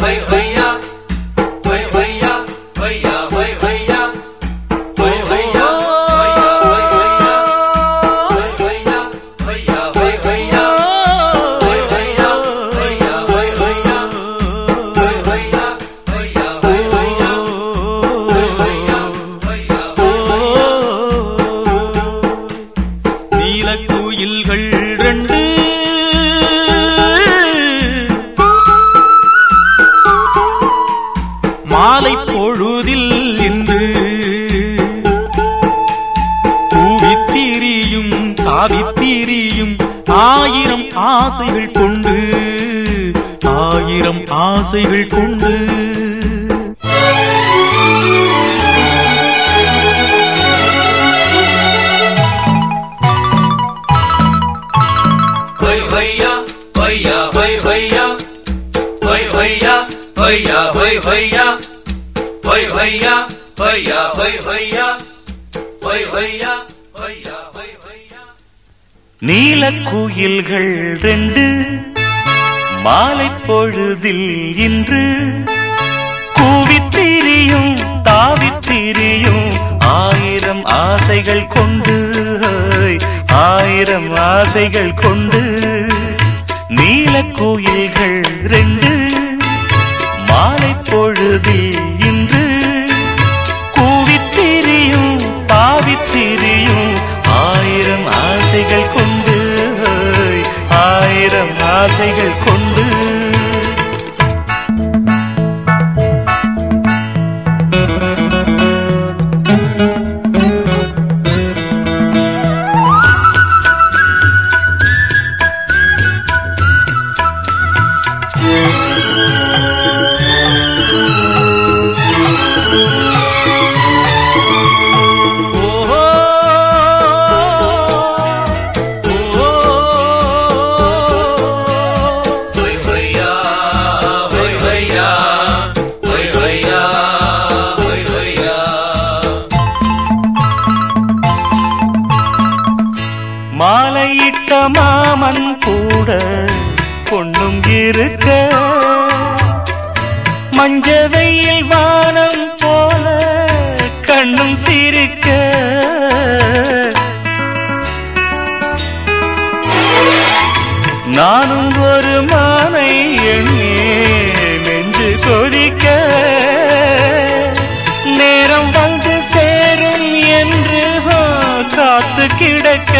play, play. தாவித்திரியும் ஆயிரம் ஆசைகள் கொண்டு ஆயிரம் ஆசைகள் கொண்டு. வை வையா. வையா வை வையா. வை வையா வையா வை வையா. நீலக்குயில்கள் ரெண்டு மாலை பொழுதில் இன்று. கூவித்திரியும் தாவித்திரியும் ஆயிரம் ஆசைகள் கொண்டு ஆயிரம் ஆசைகள் கொண்டு. நீலக்குயில்கள் ஆயிரம் ஆசைகள் கொண்டு இருக்க. மஞ்ச வெயில் வானம் போல கண்ணும் சிரிக்க. நானும் ஒரு மானை எண்ணே நெஞ்சு கொதிக்க. நேரம் வந்து சேரும் என்று காத்து கிடக்க.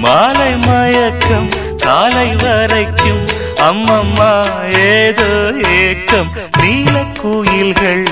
மாலை மயக்கம் காலை வரைக்கும் அம்மம்மா ஏதோ ஏக்கம். நீல குயில்கள்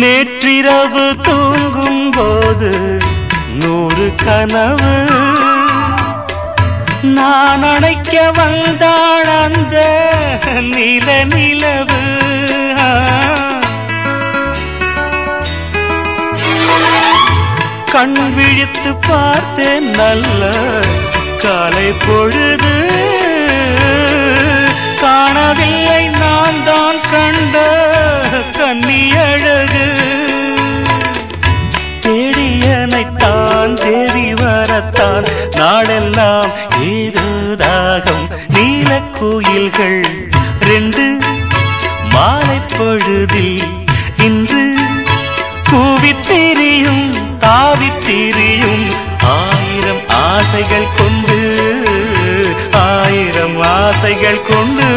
நேற்றிரவு தூங்கும் போது நூறு கனவு. நான் அணைக்க வந்தாள் அந்த நில நிலவு. கண் விழித்து பார்த்தேன் நல்ல காலை பொழுது. தேவி வரத்தான். நாடெல்லாம் ஏதோ தாகம் நீல கோயில்கள் ரெண்டு மாலை பொழுதில் இன்று கூவித்திரியும் தாவித்திரியும் ஆயிரம் ஆசைகள் கொண்டு ஆயிரம் ஆசைகள் கொண்டு